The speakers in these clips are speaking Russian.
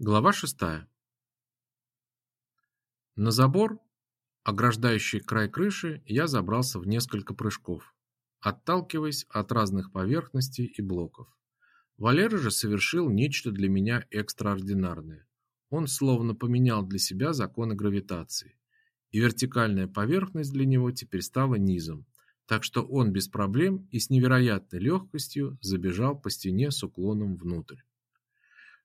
Глава шестая. На забор, ограждающий край крыши, я забрался в несколько прыжков, отталкиваясь от разных поверхностей и блоков. Валера же совершил нечто для меня экстраординарное. Он словно поменял для себя законы гравитации, и вертикальная поверхность для него теперь стала низом, так что он без проблем и с невероятной легкостью забежал по стене с уклоном внутрь.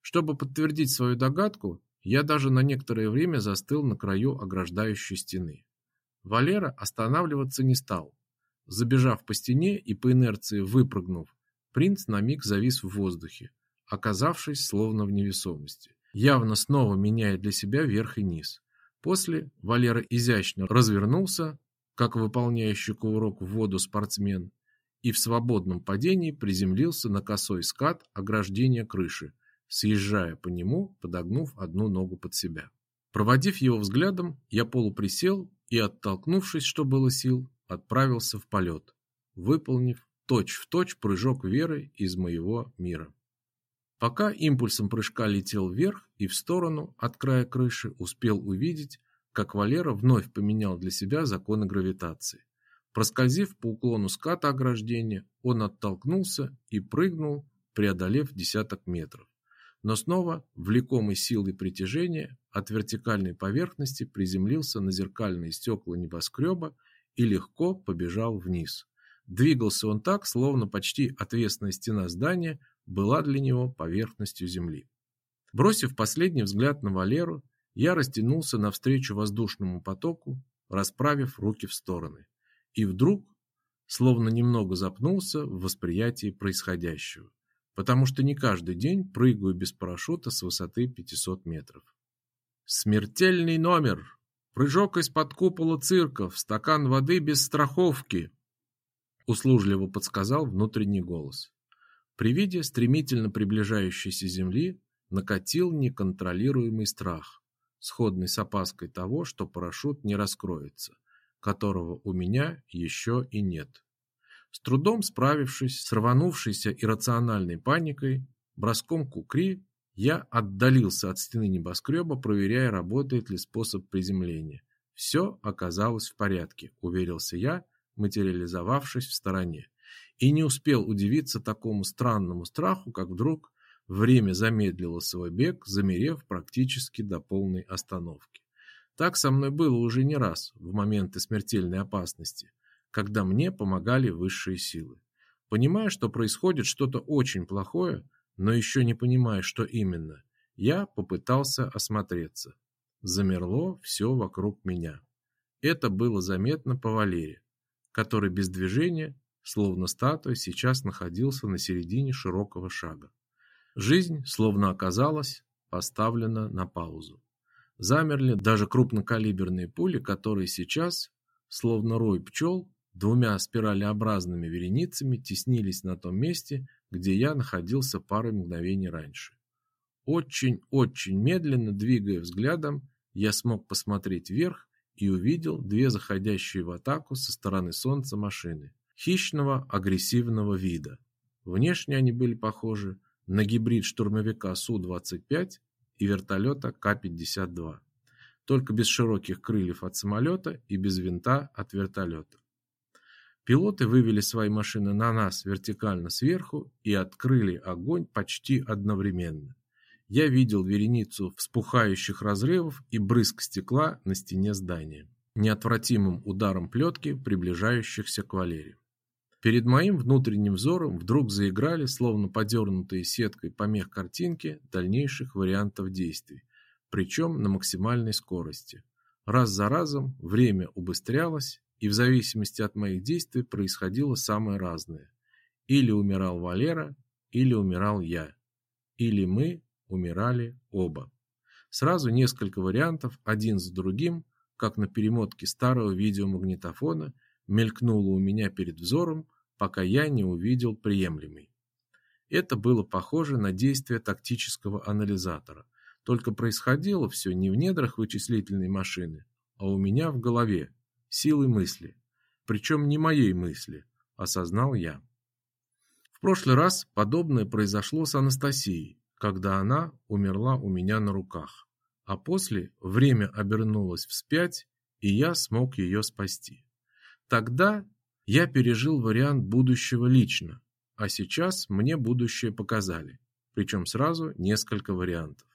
Чтобы подтвердить свою догадку, я даже на некоторое время застыл на краю ограждающей стены. Валера останавливаться не стал. Забежав по стене и по инерции выпрыгнув, принц на миг завис в воздухе, оказавшись словно в невесомости, явно снова меняя для себя верх и низ. После Валера изящно развернулся, как выполняющий кувырок в воду спортсмен, и в свободном падении приземлился на косой скат ограждения крыши, съезжая по нему, подогнув одну ногу под себя. Проводив его взглядом, я полуприсел и, оттолкнувшись, что было сил, отправился в полет, выполнив точь-в-точь точь прыжок веры из моего мира. Пока импульсом прыжка летел вверх и в сторону от края крыши, успел увидеть, как Валера вновь поменял для себя законы гравитации. Проскользив по уклону ската ограждения, он оттолкнулся и прыгнул, преодолев десяток метров но снова, влекомый силой притяжения, от вертикальной поверхности приземлился на зеркальные стекла небоскреба и легко побежал вниз. Двигался он так, словно почти отвесная стена здания была для него поверхностью земли. Бросив последний взгляд на Валеру, я растянулся навстречу воздушному потоку, расправив руки в стороны. И вдруг, словно немного запнулся в восприятии происходящего потому что не каждый день прыгаю без парашюта с высоты 500 метров. Смертельный номер! Прыжок из-под купола цирка в стакан воды без страховки! Услужливо подсказал внутренний голос. При виде стремительно приближающейся земли накатил неконтролируемый страх, сходный с опаской того, что парашют не раскроется, которого у меня еще и нет. С трудом справившись с рванувшейся иррациональной паникой, броском кукри, я отдалился от стены небоскреба, проверяя, работает ли способ приземления. Все оказалось в порядке, уверился я, материализовавшись в стороне. И не успел удивиться такому странному страху, как вдруг время замедлило свой бег, замерев практически до полной остановки. Так со мной было уже не раз в моменты смертельной опасности – когда мне помогали высшие силы. Понимая, что происходит что-то очень плохое, но еще не понимая, что именно, я попытался осмотреться. Замерло все вокруг меня. Это было заметно по Валере, который без движения, словно статуя, сейчас находился на середине широкого шага. Жизнь, словно оказалась, поставлена на паузу. Замерли даже крупнокалиберные пули, которые сейчас, словно рой пчел, двумя спиралеобразными вереницами теснились на том месте, где я находился пару мгновений раньше. Очень-очень медленно двигая взглядом, я смог посмотреть вверх и увидел две заходящие в атаку со стороны солнца машины хищного агрессивного вида. Внешне они были похожи на гибрид штурмовика Су-25 и вертолета К-52, только без широких крыльев от самолета и без винта от вертолета. Пилоты вывели свои машины на нас вертикально сверху и открыли огонь почти одновременно. Я видел вереницу вспухающих разрывов и брызг стекла на стене здания, неотвратимым ударом плетки, приближающихся к Валере. Перед моим внутренним взором вдруг заиграли, словно подернутые сеткой помех картинки, дальнейших вариантов действий, причем на максимальной скорости. Раз за разом время убыстрялось, и в зависимости от моих действий происходило самое разное. Или умирал Валера, или умирал я, или мы умирали оба. Сразу несколько вариантов, один за другим, как на перемотке старого видеомагнитофона, мелькнуло у меня перед взором, пока я не увидел приемлемый. Это было похоже на действие тактического анализатора, только происходило все не в недрах вычислительной машины, а у меня в голове, силой мысли. Причем не моей мысли, осознал я. В прошлый раз подобное произошло с Анастасией, когда она умерла у меня на руках, а после время обернулось вспять, и я смог ее спасти. Тогда я пережил вариант будущего лично, а сейчас мне будущее показали, причем сразу несколько вариантов.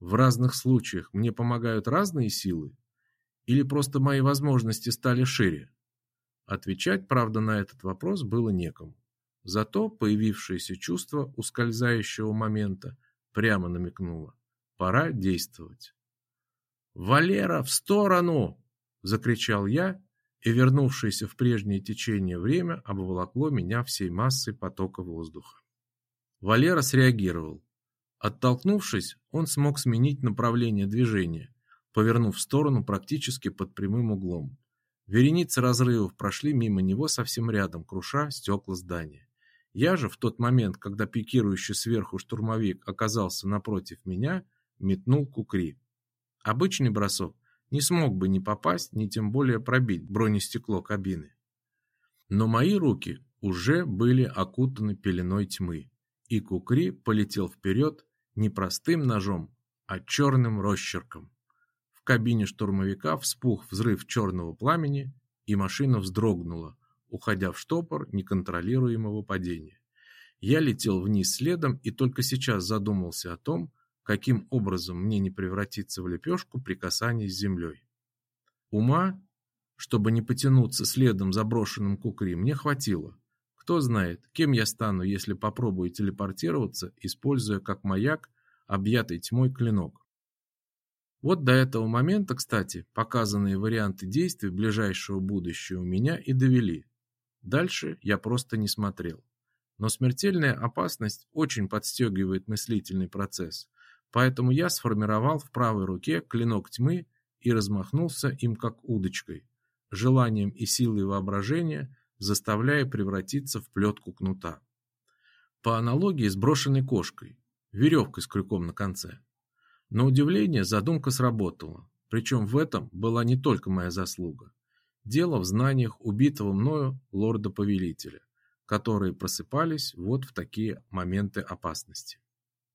В разных случаях мне помогают разные силы или просто мои возможности стали шире? Отвечать, правда, на этот вопрос было некому. Зато появившееся чувство ускользающего момента прямо намекнуло. Пора действовать. «Валера, в сторону!» – закричал я, и вернувшееся в прежнее течение время обволокло меня всей массой потока воздуха. Валера среагировал. Оттолкнувшись, он смог сменить направление движения, повернув в сторону практически под прямым углом. Вереницы разрывов прошли мимо него совсем рядом, круша стекла здания. Я же в тот момент, когда пикирующий сверху штурмовик оказался напротив меня, метнул кукри. Обычный бросок не смог бы ни попасть, ни тем более пробить бронестекло кабины. Но мои руки уже были окутаны пеленой тьмы, и кукри полетел вперед не простым ножом, а черным росчерком кабине штурмовика вспух взрыв черного пламени, и машина вздрогнула, уходя в штопор неконтролируемого падения. Я летел вниз следом и только сейчас задумался о том, каким образом мне не превратиться в лепешку при касании с землей. Ума, чтобы не потянуться следом за брошенным кукри, мне хватило. Кто знает, кем я стану, если попробую телепортироваться, используя как маяк объятый тьмой клинок. Вот до этого момента, кстати, показанные варианты действий ближайшего будущего меня и довели. Дальше я просто не смотрел. Но смертельная опасность очень подстегивает мыслительный процесс, поэтому я сформировал в правой руке клинок тьмы и размахнулся им как удочкой, желанием и силой воображения заставляя превратиться в плетку кнута. По аналогии с брошенной кошкой, веревкой с крюком на конце. На удивление задумка сработала, причем в этом была не только моя заслуга. Дело в знаниях убитого мною лорда-повелителя, которые просыпались вот в такие моменты опасности.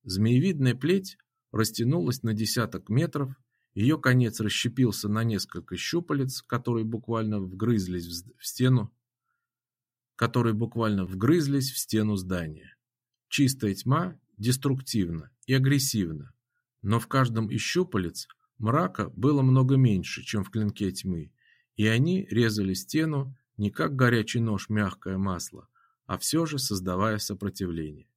Змеевидная плеть растянулась на десяток метров, ее конец расщепился на несколько щупалец, которые буквально вгрызлись в стену, которые буквально вгрызлись в стену здания. Чистая тьма деструктивна и агрессивна, но в каждом из щупалец мрака было много меньше, чем в клинке тьмы, и они резали стену не как горячий нож мягкое масло, а все же создавая сопротивление.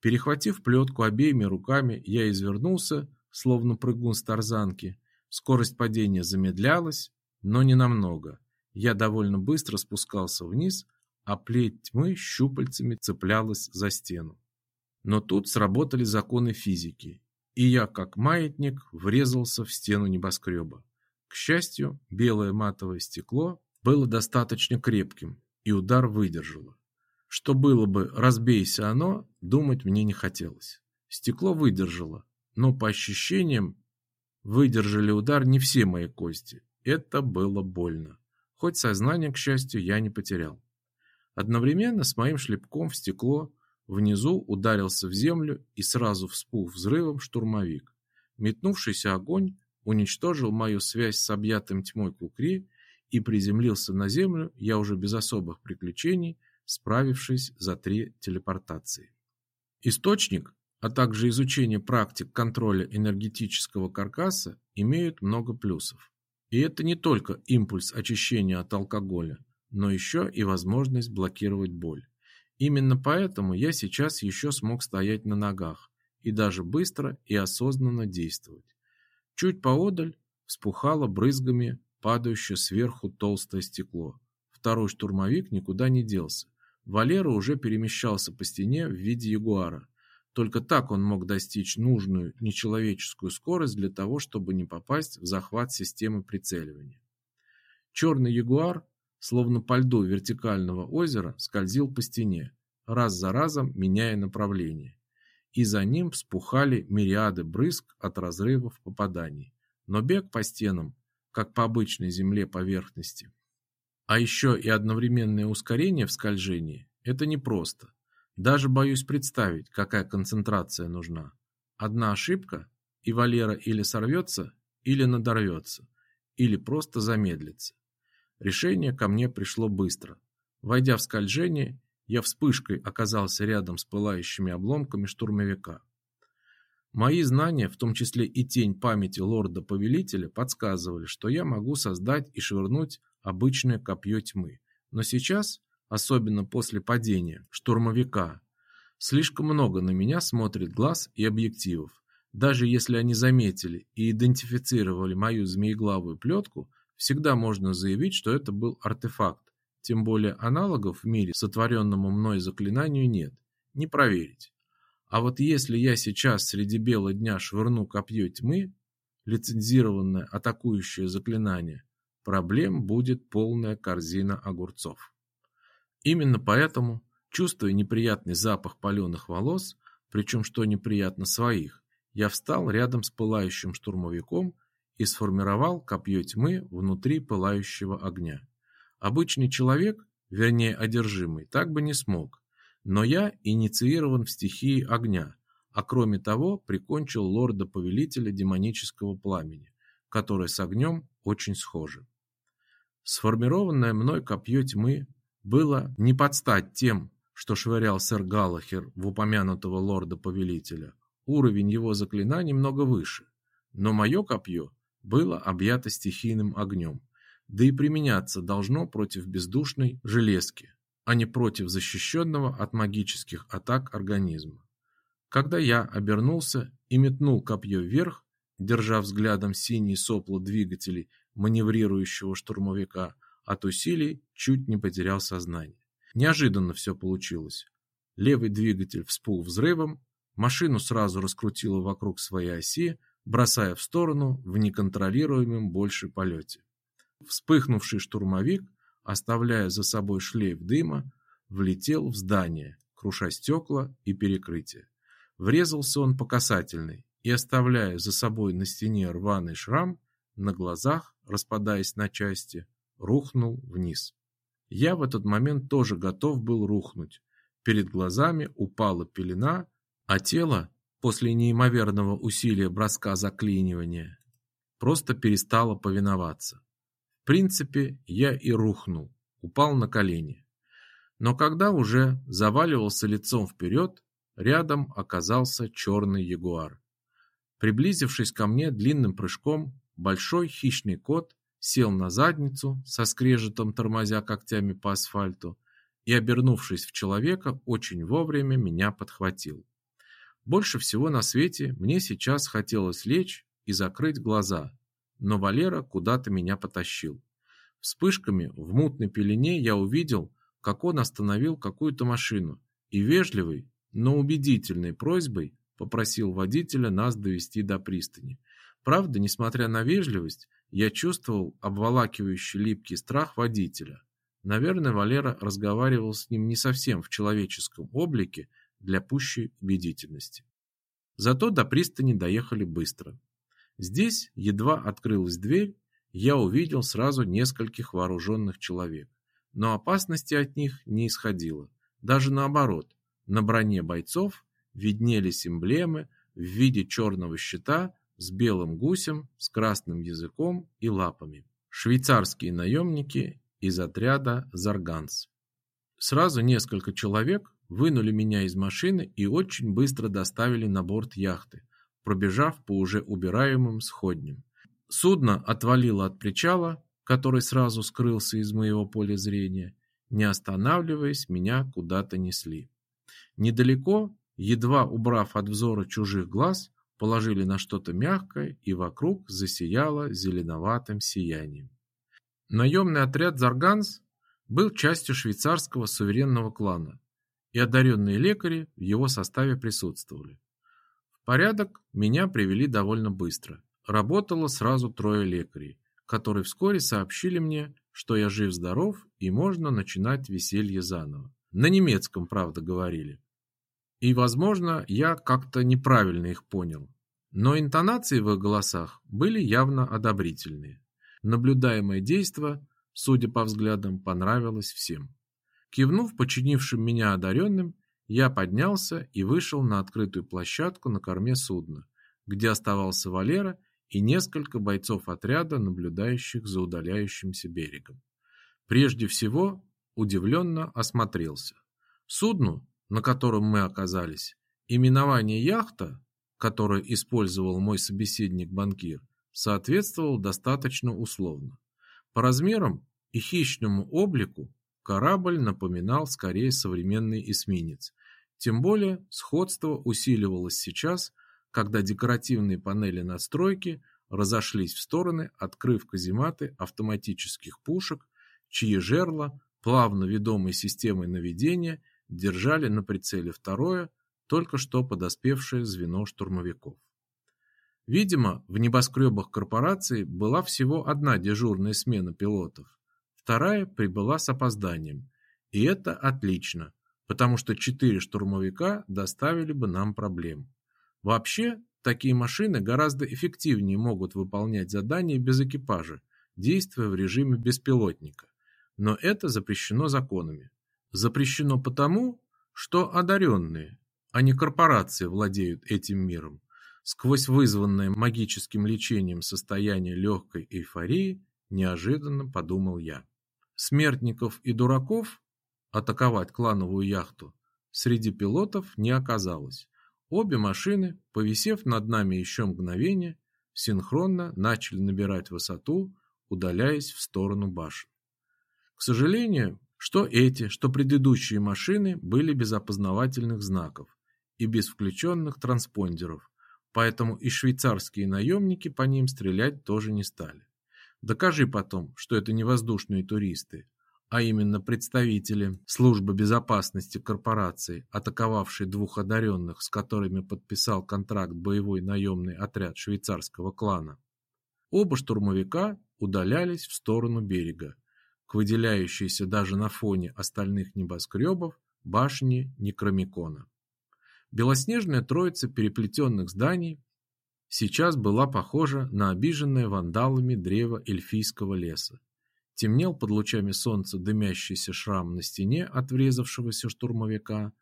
Перехватив плетку обеими руками, я извернулся, словно прыгун с тарзанки. Скорость падения замедлялась, но не намного. Я довольно быстро спускался вниз, а плеть тьмы щупальцами цеплялась за стену. Но тут сработали законы физики, и я, как маятник, врезался в стену небоскреба. К счастью, белое матовое стекло было достаточно крепким, и удар выдержало. Что было бы, разбейся оно, думать мне не хотелось. Стекло выдержало, но по ощущениям выдержали удар не все мои кости. Это было больно. Хоть сознание, к счастью, я не потерял. Одновременно с моим шлепком в стекло Внизу ударился в землю и сразу вспух взрывом штурмовик. Метнувшийся огонь уничтожил мою связь с объятым тьмой кукри и приземлился на землю я уже без особых приключений, справившись за три телепортации. Источник, а также изучение практик контроля энергетического каркаса имеют много плюсов. И это не только импульс очищения от алкоголя, но еще и возможность блокировать боль. Именно поэтому я сейчас еще смог стоять на ногах и даже быстро и осознанно действовать. Чуть поодаль вспухало брызгами падающее сверху толстое стекло. Второй штурмовик никуда не делся. Валера уже перемещался по стене в виде ягуара. Только так он мог достичь нужную нечеловеческую скорость для того, чтобы не попасть в захват системы прицеливания. Черный ягуар словно по льду вертикального озера, скользил по стене, раз за разом меняя направление. И за ним вспухали мириады брызг от разрывов попаданий. Но бег по стенам, как по обычной земле поверхности, а еще и одновременное ускорение в скольжении – это непросто. Даже боюсь представить, какая концентрация нужна. Одна ошибка, и Валера или сорвется, или надорвется, или просто замедлится. Решение ко мне пришло быстро. Войдя в скольжение, я вспышкой оказался рядом с пылающими обломками штурмовика. Мои знания, в том числе и тень памяти лорда-повелителя, подсказывали, что я могу создать и швырнуть обычное копье тьмы. Но сейчас, особенно после падения штурмовика, слишком много на меня смотрит глаз и объективов. Даже если они заметили и идентифицировали мою змееглавую плетку, всегда можно заявить, что это был артефакт. Тем более аналогов в мире сотворенному мной заклинанию нет. Не проверить. А вот если я сейчас среди бела дня швырну копье тьмы, лицензированное атакующее заклинание, проблем будет полная корзина огурцов. Именно поэтому, чувствуя неприятный запах паленых волос, причем что неприятно своих, я встал рядом с пылающим штурмовиком и сформировал копье тьмы внутри пылающего огня. Обычный человек, вернее одержимый, так бы не смог, но я инициирован в стихии огня, а кроме того прикончил лорда-повелителя демонического пламени, который с огнем очень схожи. Сформированное мной копье тьмы было не под стать тем, что швырял сэр Галлахер в упомянутого лорда-повелителя. Уровень его заклинаний много выше, но мое копье было объято стихийным огнем, да и применяться должно против бездушной железки, а не против защищенного от магических атак организма. Когда я обернулся и метнул копье вверх, держа взглядом синие сопла двигателей маневрирующего штурмовика, от усилий чуть не потерял сознание. Неожиданно все получилось. Левый двигатель вспух взрывом, машину сразу раскрутило вокруг своей оси, бросая в сторону в неконтролируемом больше полете. Вспыхнувший штурмовик оставляя за собой шлейф дыма, влетел в здание, круша стекла и перекрытия. Врезался он по касательной и, оставляя за собой на стене рваный шрам, на глазах, распадаясь на части, рухнул вниз. Я в этот момент тоже готов был рухнуть. Перед глазами упала пелена, а тело, после неимоверного усилия броска заклинивания, просто перестало повиноваться принципе, я и рухнул, упал на колени. Но когда уже заваливался лицом вперед, рядом оказался черный ягуар. Приблизившись ко мне длинным прыжком, большой хищный кот сел на задницу, со скрежетом тормозя когтями по асфальту, и, обернувшись в человека, очень вовремя меня подхватил. Больше всего на свете мне сейчас хотелось лечь и закрыть глаза, но Валера куда-то меня потащил. Вспышками в мутной пелене я увидел, как он остановил какую-то машину и вежливой, но убедительной просьбой попросил водителя нас довести до пристани. Правда, несмотря на вежливость, я чувствовал обволакивающий липкий страх водителя. Наверное, Валера разговаривал с ним не совсем в человеческом облике для пущей убедительности. Зато до пристани доехали быстро. Здесь едва открылась дверь, я увидел сразу нескольких вооруженных человек. Но опасности от них не исходило. Даже наоборот, на броне бойцов виднелись эмблемы в виде черного щита с белым гусем, с красным языком и лапами. Швейцарские наемники из отряда Зарганс. Сразу несколько человек вынули меня из машины и очень быстро доставили на борт яхты, пробежав по уже убираемым сходням. Судно отвалило от причала, который сразу скрылся из моего поля зрения. Не останавливаясь, меня куда-то несли. Недалеко, едва убрав от взора чужих глаз, положили на что-то мягкое, и вокруг засияло зеленоватым сиянием. Наемный отряд Зарганс был частью швейцарского суверенного клана, и одаренные лекари в его составе присутствовали порядок меня привели довольно быстро. Работало сразу трое лекарей, которые вскоре сообщили мне, что я жив-здоров и можно начинать веселье заново. На немецком, правда, говорили. И, возможно, я как-то неправильно их понял. Но интонации в их голосах были явно одобрительные. Наблюдаемое действо, судя по взглядам, понравилось всем. Кивнув починившим меня одаренным, Я поднялся и вышел на открытую площадку на корме судна, где оставался Валера и несколько бойцов отряда, наблюдающих за удаляющимся берегом. Прежде всего, удивленно осмотрелся. Судну, на котором мы оказались, именование яхта, которое использовал мой собеседник-банкир, соответствовало достаточно условно. По размерам и хищному облику корабль напоминал скорее современный эсминец. Тем более сходство усиливалось сейчас, когда декоративные панели надстройки разошлись в стороны, открыв казематы автоматических пушек, чьи жерла, плавно ведомой системой наведения, держали на прицеле второе, только что подоспевшее звено штурмовиков. Видимо, в небоскребах корпорации была всего одна дежурная смена пилотов. Вторая прибыла с опозданием. И это отлично, потому что четыре штурмовика доставили бы нам проблем. Вообще, такие машины гораздо эффективнее могут выполнять задания без экипажа, действуя в режиме беспилотника. Но это запрещено законами. Запрещено потому, что одаренные, а не корпорации владеют этим миром. Сквозь вызванное магическим лечением состояние легкой эйфории неожиданно подумал я. Смертников и дураков атаковать клановую яхту среди пилотов не оказалось. Обе машины, повисев над нами еще мгновение, синхронно начали набирать высоту, удаляясь в сторону башен. К сожалению, что эти, что предыдущие машины были без опознавательных знаков и без включенных транспондеров, поэтому и швейцарские наемники по ним стрелять тоже не стали. Докажи потом, что это не воздушные туристы, а именно представители службы безопасности корпорации, атаковавшей двух одаренных, с которыми подписал контракт боевой наемный отряд швейцарского клана. Оба штурмовика удалялись в сторону берега, к выделяющейся даже на фоне остальных небоскребов башне Некромикона. Белоснежная троица переплетенных зданий сейчас была похожа на обиженное вандалами древо эльфийского леса. Темнел под лучами солнца дымящийся шрам на стене от врезавшегося штурмовика,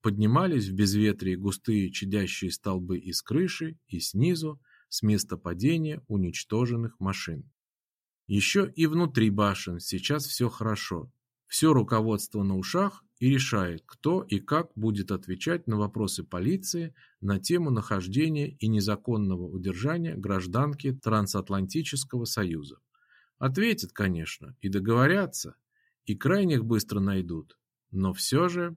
поднимались в безветрии густые чадящие столбы из крыши и снизу, с места падения уничтоженных машин. Еще и внутри башен сейчас все хорошо. Все руководство на ушах и решает, кто и как будет отвечать на вопросы полиции на тему нахождения и незаконного удержания гражданки Трансатлантического Союза. Ответят, конечно, и договорятся, и крайних быстро найдут. Но все же...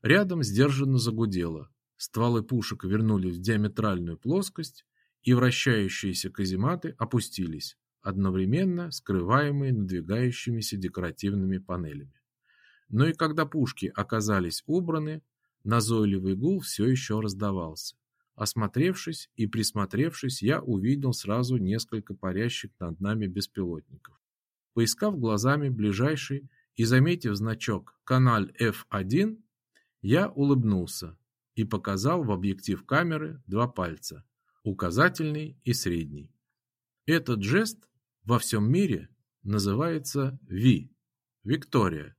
Рядом сдержанно загудело. Стволы пушек вернулись в диаметральную плоскость, и вращающиеся казематы опустились, одновременно скрываемые надвигающимися декоративными панелями. Но и когда пушки оказались убраны, назойливый гул все еще раздавался. Осмотревшись и присмотревшись, я увидел сразу несколько парящих над нами беспилотников. Поискав глазами ближайший и заметив значок «Каналь F1», я улыбнулся и показал в объектив камеры два пальца – указательный и средний. Этот жест во всем мире называется «Ви» – Виктория,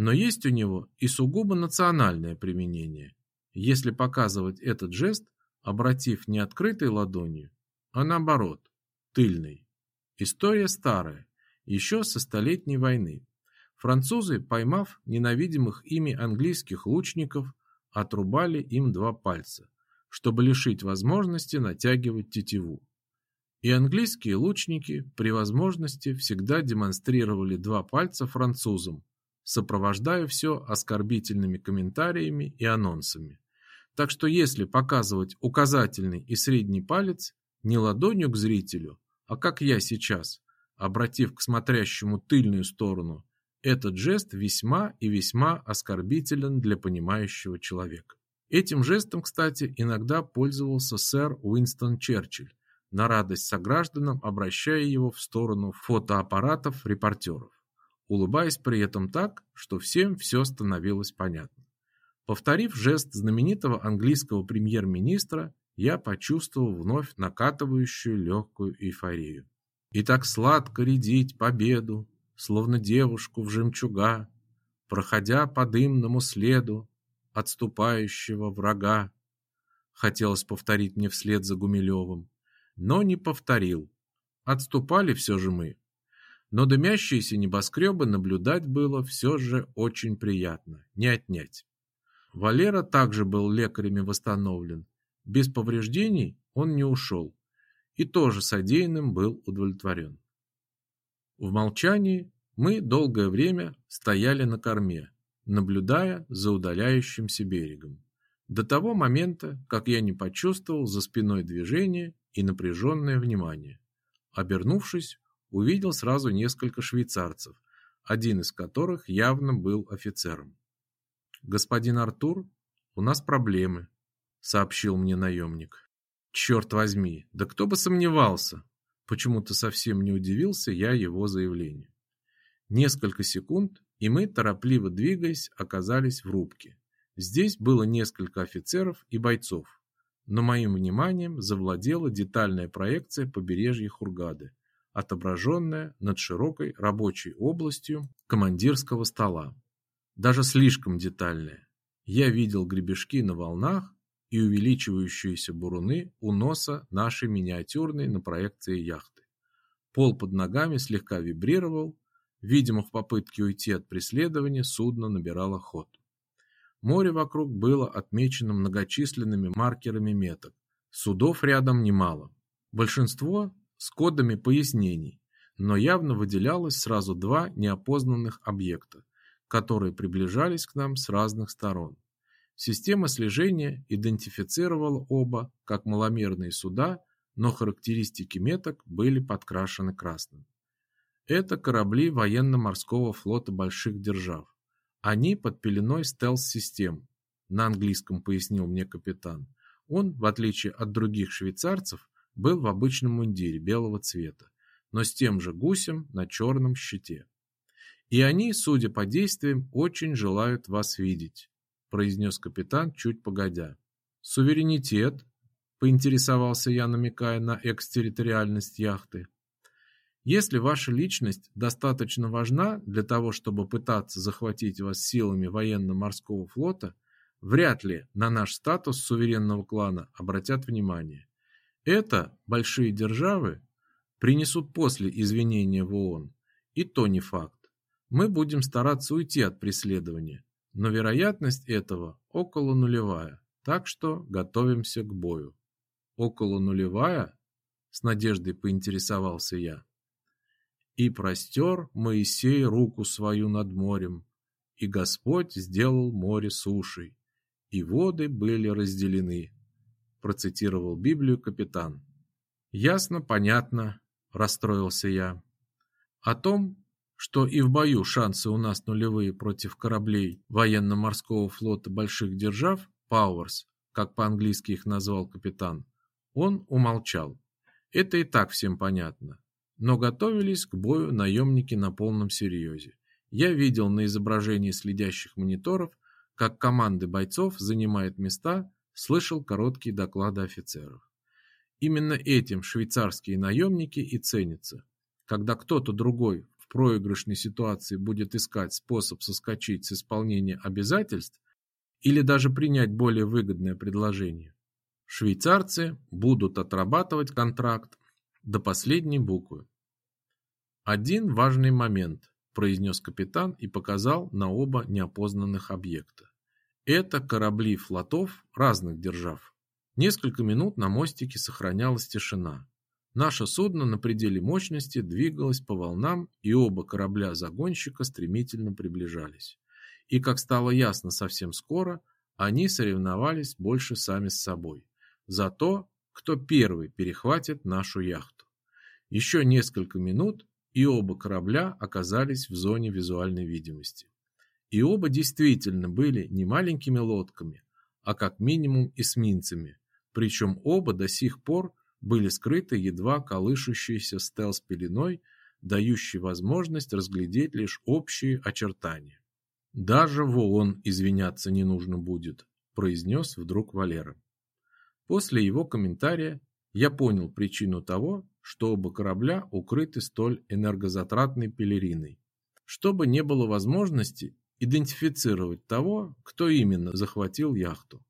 но есть у него и сугубо национальное применение. Если показывать этот жест обратив не открытой ладонью, а наоборот, тыльной. История старая, еще со Столетней войны. Французы, поймав ненавидимых ими английских лучников, отрубали им два пальца, чтобы лишить возможности натягивать тетиву. И английские лучники при возможности всегда демонстрировали два пальца французам, сопровождая все оскорбительными комментариями и анонсами. Так что если показывать указательный и средний палец не ладонью к зрителю, а как я сейчас, обратив к смотрящему тыльную сторону, этот жест весьма и весьма оскорбителен для понимающего человека. Этим жестом, кстати, иногда пользовался сэр Уинстон Черчилль, на радость согражданам обращая его в сторону фотоаппаратов репортеров, улыбаясь при этом так, что всем все становилось понятно. Повторив жест знаменитого английского премьер-министра, я почувствовал вновь накатывающую легкую эйфорию. И так сладко рядить победу, словно девушку в жемчуга, проходя по дымному следу, отступающего врага. Хотелось повторить мне вслед за Гумилевым, но не повторил. Отступали все же мы. Но дымящиеся небоскребы наблюдать было все же очень приятно, не отнять. Валера также был лекарями восстановлен. Без повреждений он не ушел. И тоже содеянным был удовлетворен. В молчании мы долгое время стояли на корме, наблюдая за удаляющимся берегом. До того момента, как я не почувствовал за спиной движение и напряженное внимание. Обернувшись, увидел сразу несколько швейцарцев, один из которых явно был офицером. «Господин Артур, у нас проблемы», — сообщил мне наемник. «Черт возьми, да кто бы сомневался!» Почему-то совсем не удивился я его заявлению. Несколько секунд, и мы, торопливо двигаясь, оказались в рубке. Здесь было несколько офицеров и бойцов, но моим вниманием завладела детальная проекция побережья Хургады, отображенная над широкой рабочей областью командирского стола. Даже слишком детальная. Я видел гребешки на волнах и увеличивающиеся буруны у носа нашей миниатюрной на проекции яхты. Пол под ногами слегка вибрировал, видимо, в попытке уйти от преследования судно набирало ход. Море вокруг было отмечено многочисленными маркерами меток. Судов рядом немало. Большинство с кодами пояснений, но явно выделялось сразу два неопознанных объекта, которые приближались к нам с разных сторон. Система слежения идентифицировала оба как маломерные суда, но характеристики меток были подкрашены красным. Это корабли военно-морского флота больших держав. Они под пеленой стелс-систем, на английском пояснил мне капитан. Он, в отличие от других швейцарцев, был в обычном мундире белого цвета, но с тем же гусем на черном щите. И они, судя по действиям, очень желают вас видеть произнес капитан чуть погодя. Суверенитет, поинтересовался я, намекая на экстерриториальность яхты. Если ваша личность достаточно важна для того, чтобы пытаться захватить вас силами военно-морского флота, вряд ли на наш статус суверенного клана обратят внимание. Это большие державы принесут после извинения в ООН, и то не факт. Мы будем стараться уйти от преследования, но вероятность этого около нулевая, так что готовимся к бою. Около нулевая? С надеждой поинтересовался я. И простер Моисей руку свою над морем, и Господь сделал море сушей, и воды были разделены. Процитировал Библию капитан. Ясно, понятно, расстроился я. О том, что и в бою шансы у нас нулевые против кораблей военно-морского флота больших держав, Пауэрс, как по-английски их назвал капитан, он умолчал. Это и так всем понятно. Но готовились к бою наемники на полном серьезе. Я видел на изображении следящих мониторов, как команды бойцов занимают места, слышал короткие доклады офицеров. Именно этим швейцарские наемники и ценятся. Когда кто-то другой в проигрышной ситуации будет искать способ соскочить с исполнения обязательств или даже принять более выгодное предложение, швейцарцы будут отрабатывать контракт до последней буквы. Один важный момент, произнес капитан и показал на оба неопознанных объекта. Это корабли флотов разных держав. Несколько минут на мостике сохранялась тишина. Наше судно на пределе мощности двигалось по волнам, и оба корабля-загонщика стремительно приближались. И, как стало ясно совсем скоро, они соревновались больше сами с собой. За то, кто первый перехватит нашу яхту. Еще несколько минут, и оба корабля оказались в зоне визуальной видимости. И оба действительно были не маленькими лодками, а как минимум эсминцами, причем оба до сих пор были скрыты едва колышущейся стелс-пеленой, дающей возможность разглядеть лишь общие очертания. «Даже в ООН извиняться не нужно будет», – произнес вдруг Валера. После его комментария я понял причину того, что оба корабля укрыты столь энергозатратной пелериной. Чтобы не было возможности идентифицировать того, кто именно захватил яхту.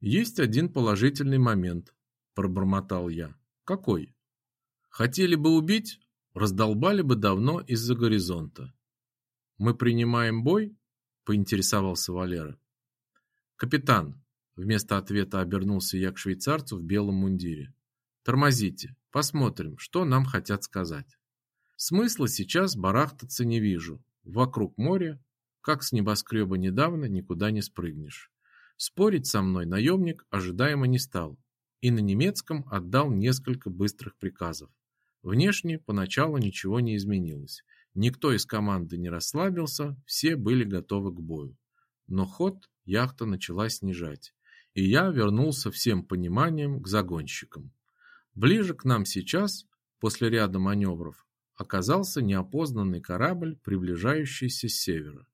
Есть один положительный момент, пробормотал я. Какой? Хотели бы убить, раздолбали бы давно из-за горизонта. Мы принимаем бой? поинтересовался Валера. Капитан, вместо ответа обернулся я к швейцарцу в белом мундире. Тормозите, посмотрим, что нам хотят сказать. Смысла сейчас барахтаться не вижу. Вокруг море, как с небоскреба недавно, никуда не спрыгнешь. Спорить со мной наемник ожидаемо не стал и на немецком отдал несколько быстрых приказов. Внешне поначалу ничего не изменилось. Никто из команды не расслабился, все были готовы к бою. Но ход яхта начала снижать, и я вернулся всем пониманием к загонщикам. Ближе к нам сейчас, после ряда маневров, оказался неопознанный корабль, приближающийся с севера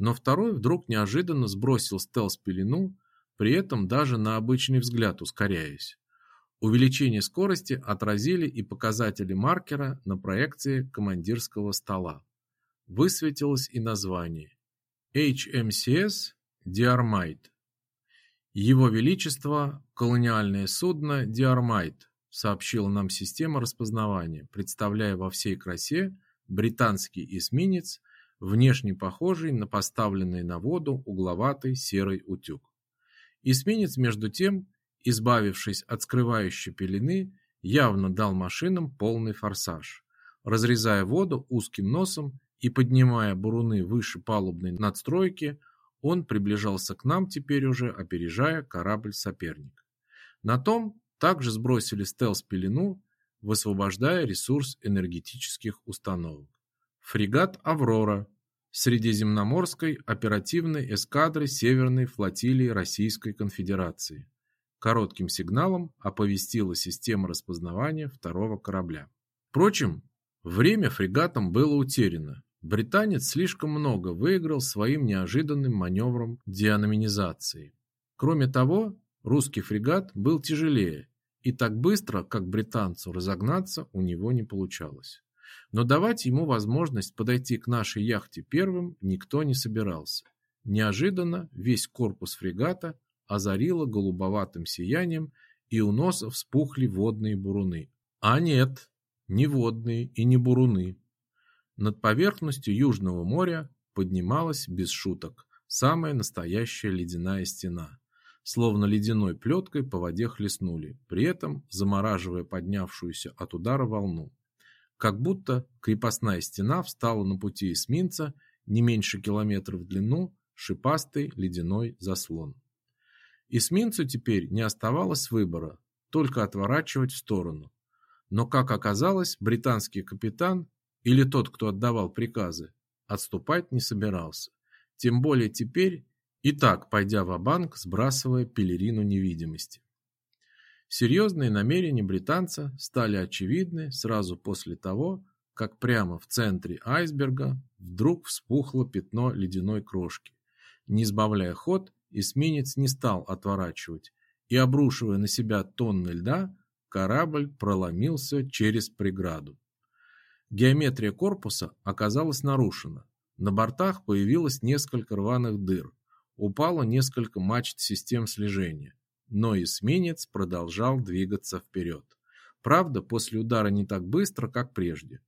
но второй вдруг неожиданно сбросил стелс-пелену, при этом даже на обычный взгляд ускоряясь. Увеличение скорости отразили и показатели маркера на проекции командирского стола. Высветилось и название HMCS Диармайт. Его Величество колониальное судно Диармайт сообщила нам система распознавания, представляя во всей красе британский эсминец внешне похожий на поставленный на воду угловатый серый утюг. Эсминец, между тем, избавившись от скрывающей пелены, явно дал машинам полный форсаж, разрезая воду узким носом и поднимая буруны выше палубной надстройки, он приближался к нам теперь уже, опережая корабль соперник. На том также сбросили стелс-пелену, высвобождая ресурс энергетических установок. Фрегат «Аврора» Средиземноморской оперативной эскадры Северной флотилии Российской Конфедерации. Коротким сигналом оповестила система распознавания второго корабля. Впрочем, время фрегатам было утеряно. Британец слишком много выиграл своим неожиданным маневром деаноминизации. Кроме того, русский фрегат был тяжелее, и так быстро, как британцу разогнаться, у него не получалось но давать ему возможность подойти к нашей яхте первым никто не собирался. Неожиданно весь корпус фрегата озарило голубоватым сиянием, и у носа вспухли водные буруны. А нет, не водные и не буруны. Над поверхностью Южного моря поднималась без шуток самая настоящая ледяная стена. Словно ледяной плеткой по воде хлестнули, при этом замораживая поднявшуюся от удара волну как будто крепостная стена встала на пути эсминца не меньше километра в длину, шипастый ледяной заслон. Эсминцу теперь не оставалось выбора, только отворачивать в сторону. Но, как оказалось, британский капитан или тот, кто отдавал приказы, отступать не собирался. Тем более теперь, и так пойдя в банк сбрасывая пелерину невидимости. Серьезные намерения британца стали очевидны сразу после того, как прямо в центре айсберга вдруг вспухло пятно ледяной крошки. Не сбавляя ход, эсминец не стал отворачивать, и, обрушивая на себя тонны льда, корабль проломился через преграду. Геометрия корпуса оказалась нарушена. На бортах появилось несколько рваных дыр, упало несколько мачт систем слежения но эсминец продолжал двигаться вперед. Правда, после удара не так быстро, как прежде.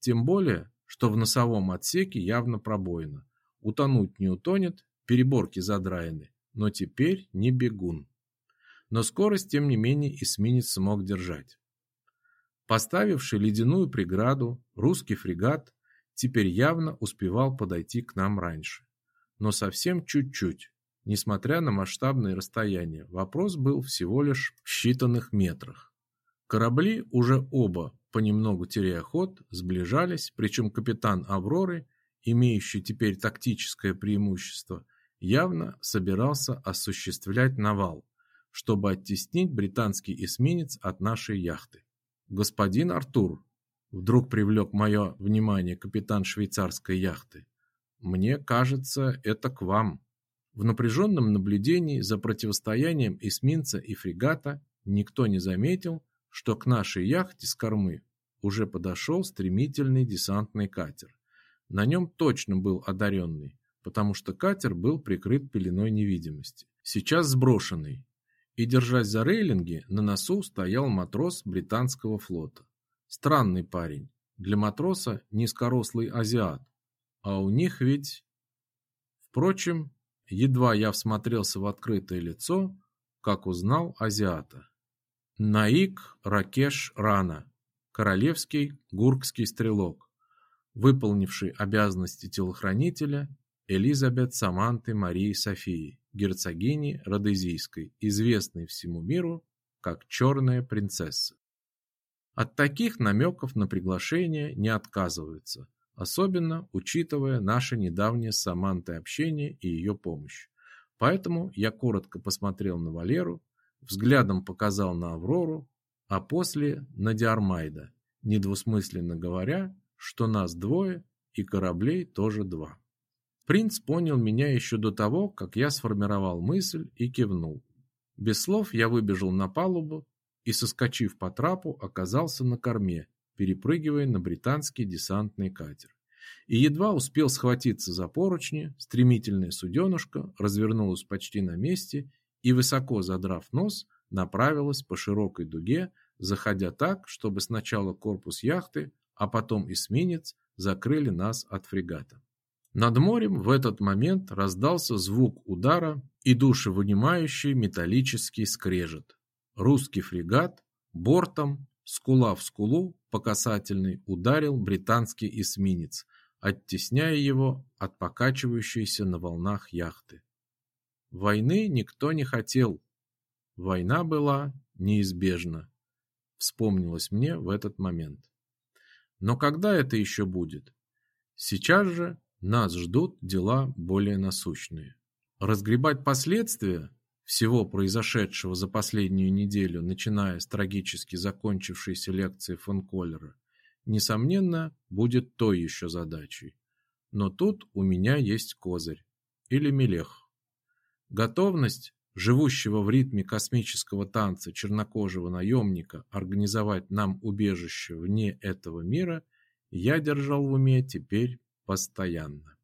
Тем более, что в носовом отсеке явно пробоина. Утонуть не утонет, переборки задраены, но теперь не бегун. Но скорость, тем не менее, эсминец смог держать. Поставивший ледяную преграду, русский фрегат теперь явно успевал подойти к нам раньше. Но совсем чуть-чуть, Несмотря на масштабные расстояния, вопрос был всего лишь в считанных метрах. Корабли уже оба, понемногу теряя ход, сближались, причем капитан «Авроры», имеющий теперь тактическое преимущество, явно собирался осуществлять навал, чтобы оттеснить британский эсминец от нашей яхты. «Господин Артур», — вдруг привлек мое внимание капитан швейцарской яхты, — «мне кажется, это к вам». В напряженном наблюдении за противостоянием эсминца и фрегата никто не заметил, что к нашей яхте с кормы уже подошел стремительный десантный катер. На нем точно был одаренный, потому что катер был прикрыт пеленой невидимости, сейчас сброшенный, и, держась за рейлинги, на носу стоял матрос британского флота. Странный парень, для матроса низкорослый азиат, а у них ведь... Впрочем, едва я всмотрелся в открытое лицо, как узнал азиата. Наик Ракеш Рана, королевский гуркский стрелок, выполнивший обязанности телохранителя Элизабет Саманты Марии Софии, герцогини Родезийской, известной всему миру как Черная принцесса. От таких намеков на приглашение не отказываются, особенно учитывая наше недавнее с Самантой общение и ее помощь. Поэтому я коротко посмотрел на Валеру, взглядом показал на Аврору, а после на Диармайда, недвусмысленно говоря, что нас двое и кораблей тоже два. Принц понял меня еще до того, как я сформировал мысль и кивнул. Без слов я выбежал на палубу, и, соскочив по трапу, оказался на корме, перепрыгивая на британский десантный катер. И едва успел схватиться за поручни, стремительная суденышко развернулась почти на месте и, высоко задрав нос, направилась по широкой дуге, заходя так, чтобы сначала корпус яхты, а потом эсминец закрыли нас от фрегата. Над морем в этот момент раздался звук удара и душевынимающий металлический скрежет. Русский фрегат бортом, скула в скулу, по касательной ударил британский эсминец, оттесняя его от покачивающейся на волнах яхты. Войны никто не хотел. Война была неизбежна, вспомнилось мне в этот момент. Но когда это еще будет? Сейчас же нас ждут дела более насущные. Разгребать последствия всего произошедшего за последнюю неделю, начиная с трагически закончившейся лекции фон Коллера, несомненно, будет той еще задачей. Но тут у меня есть козырь. Или мелех. Готовность живущего в ритме космического танца чернокожего наемника организовать нам убежище вне этого мира я держал в уме теперь постоянно.